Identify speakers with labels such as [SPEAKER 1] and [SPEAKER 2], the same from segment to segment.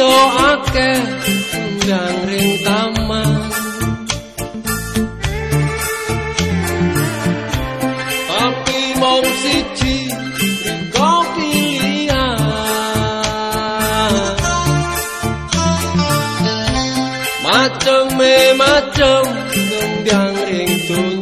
[SPEAKER 1] yo akeh ndang ring taman Tapi mau siji kok pilihan Macem-macem ndang ring tuh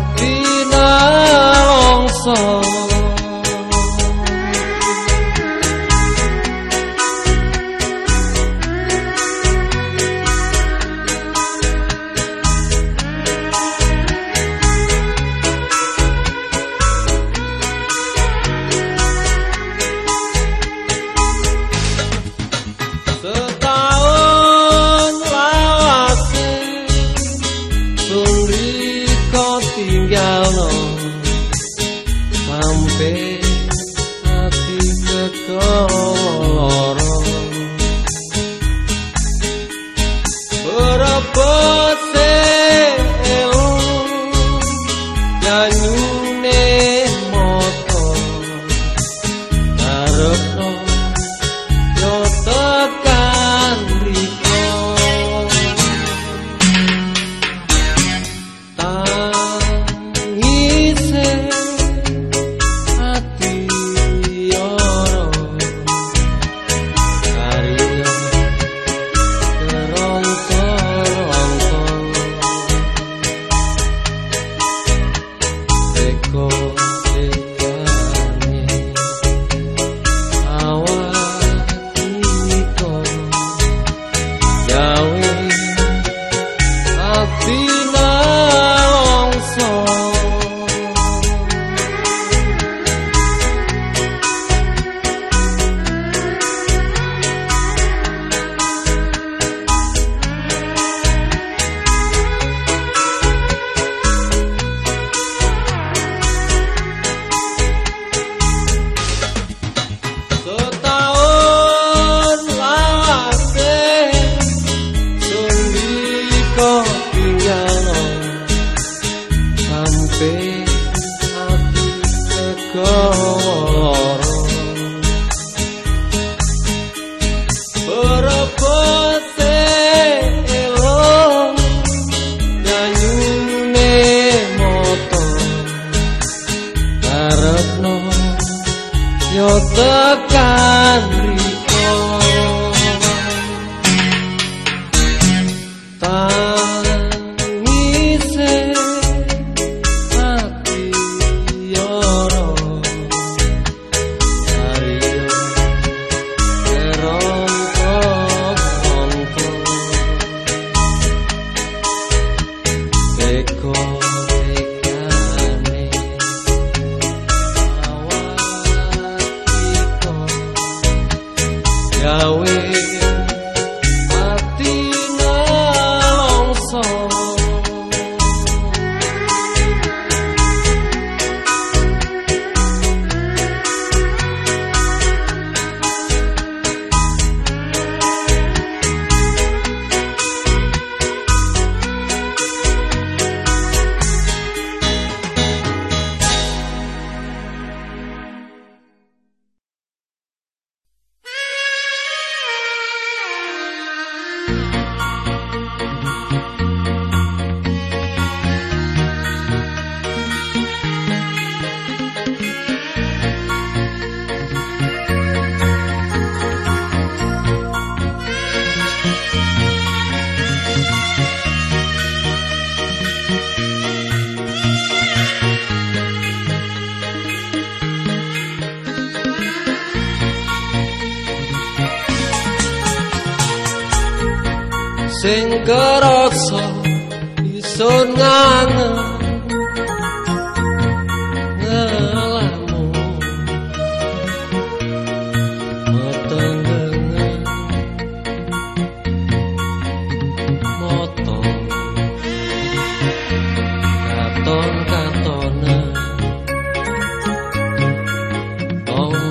[SPEAKER 1] ati nalongso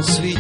[SPEAKER 1] sweet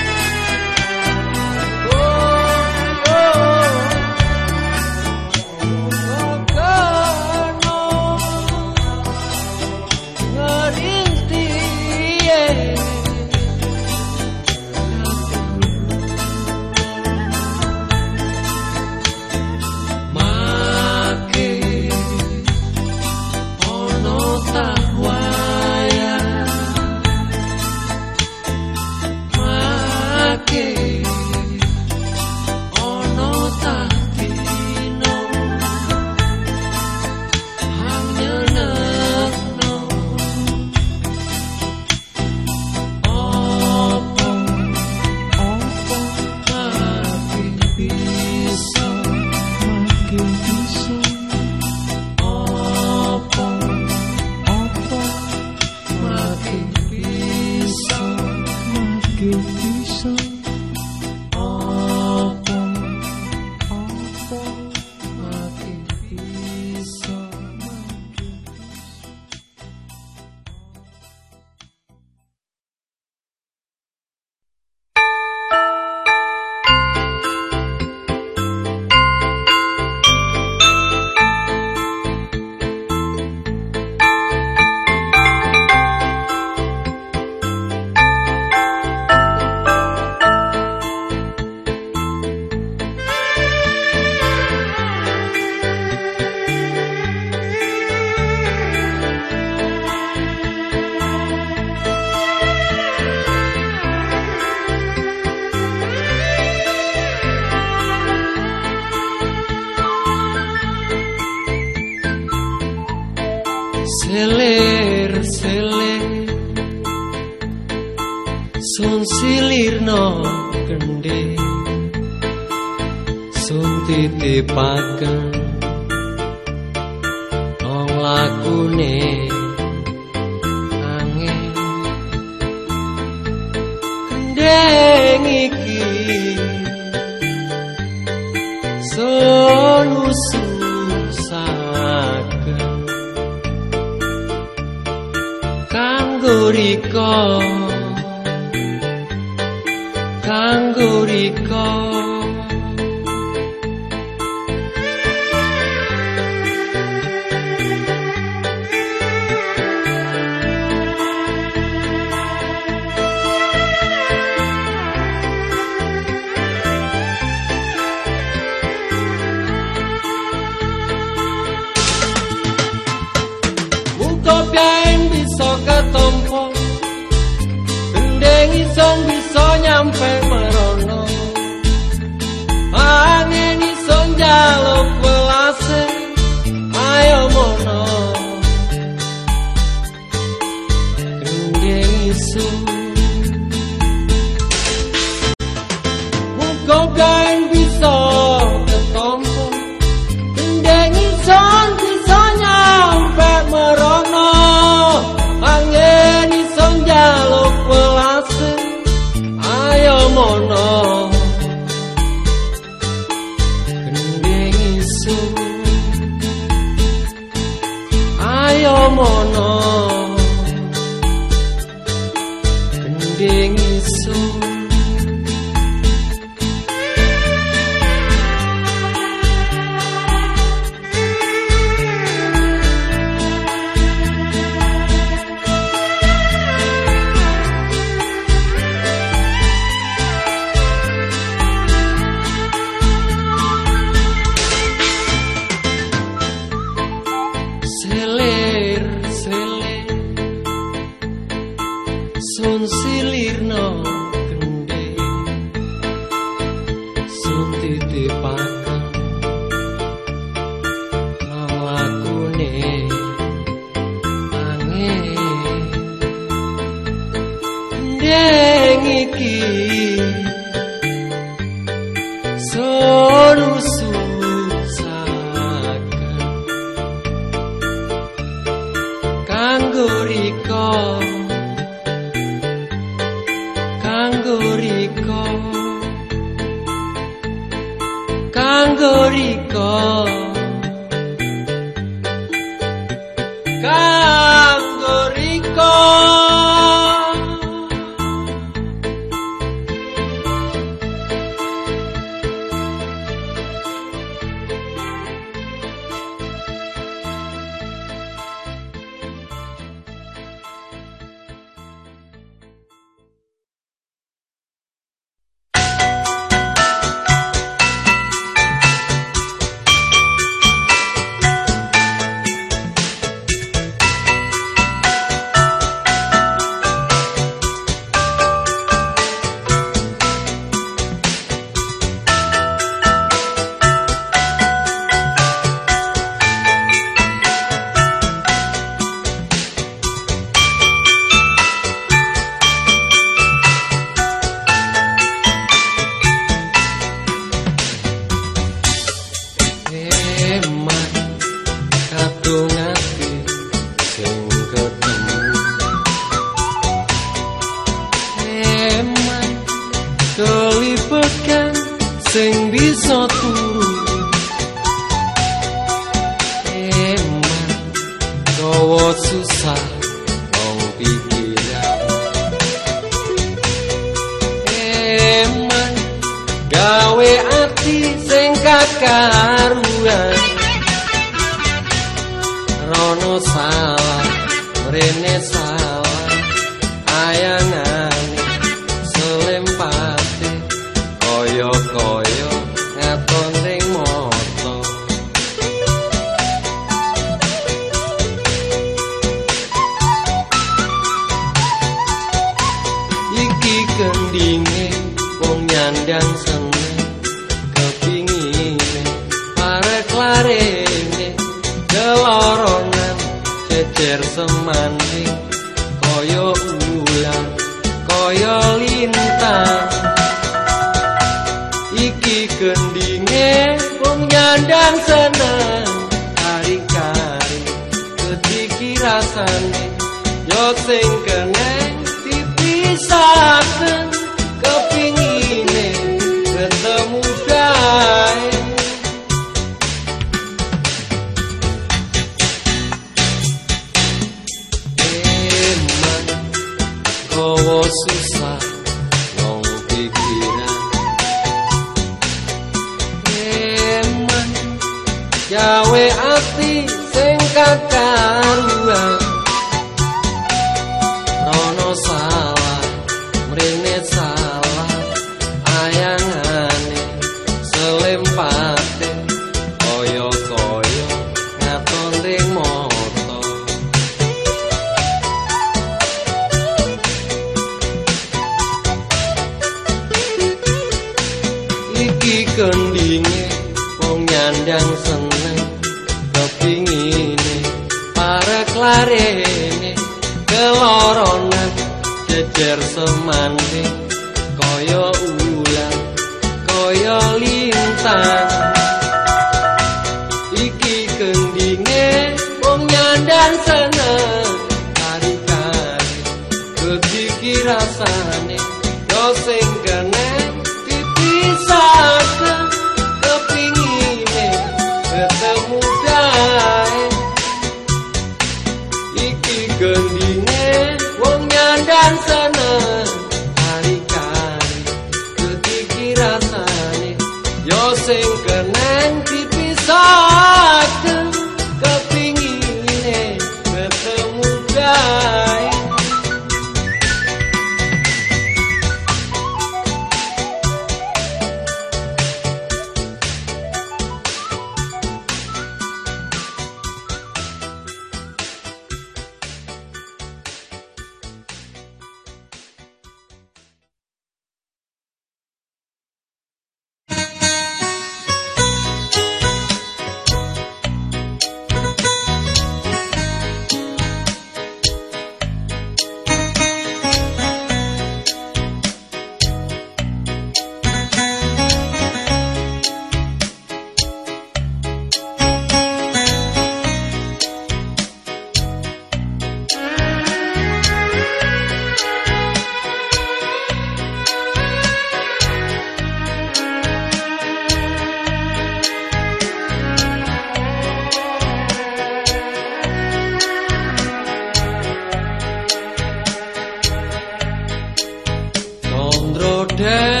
[SPEAKER 1] day.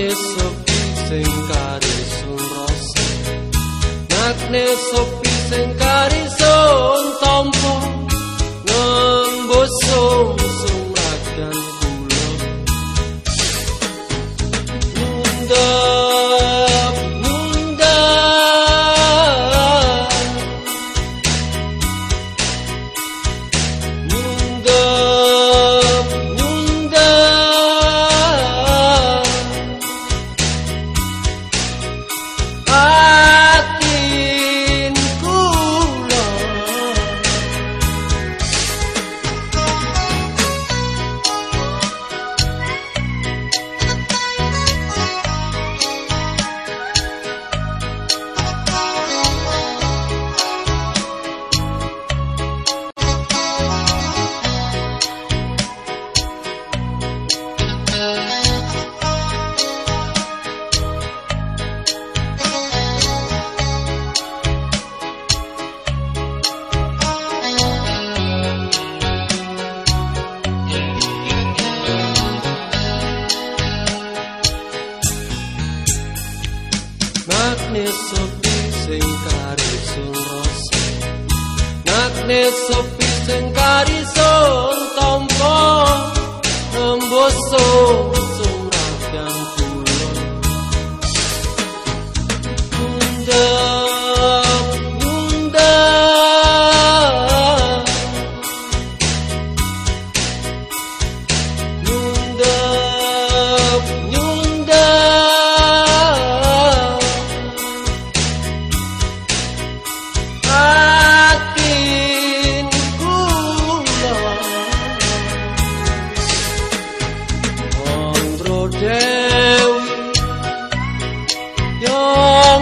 [SPEAKER 1] nesop sing kare sun rasa nak nesop sing kare sun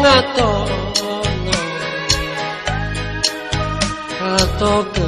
[SPEAKER 1] がとくの。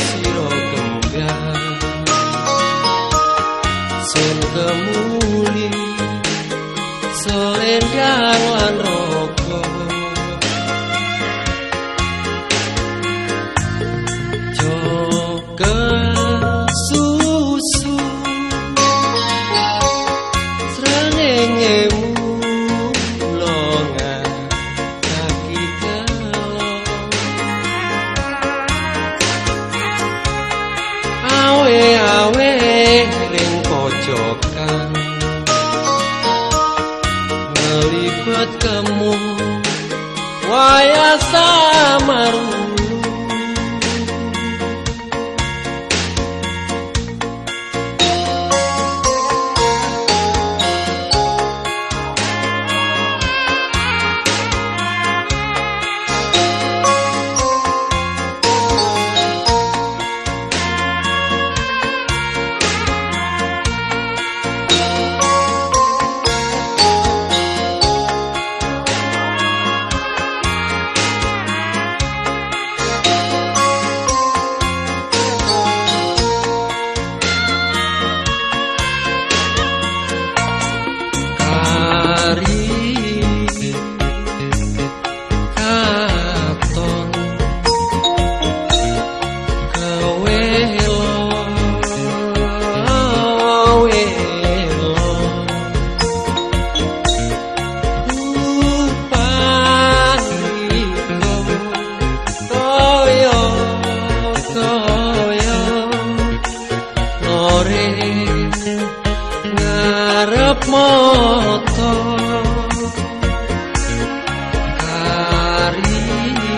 [SPEAKER 1] hari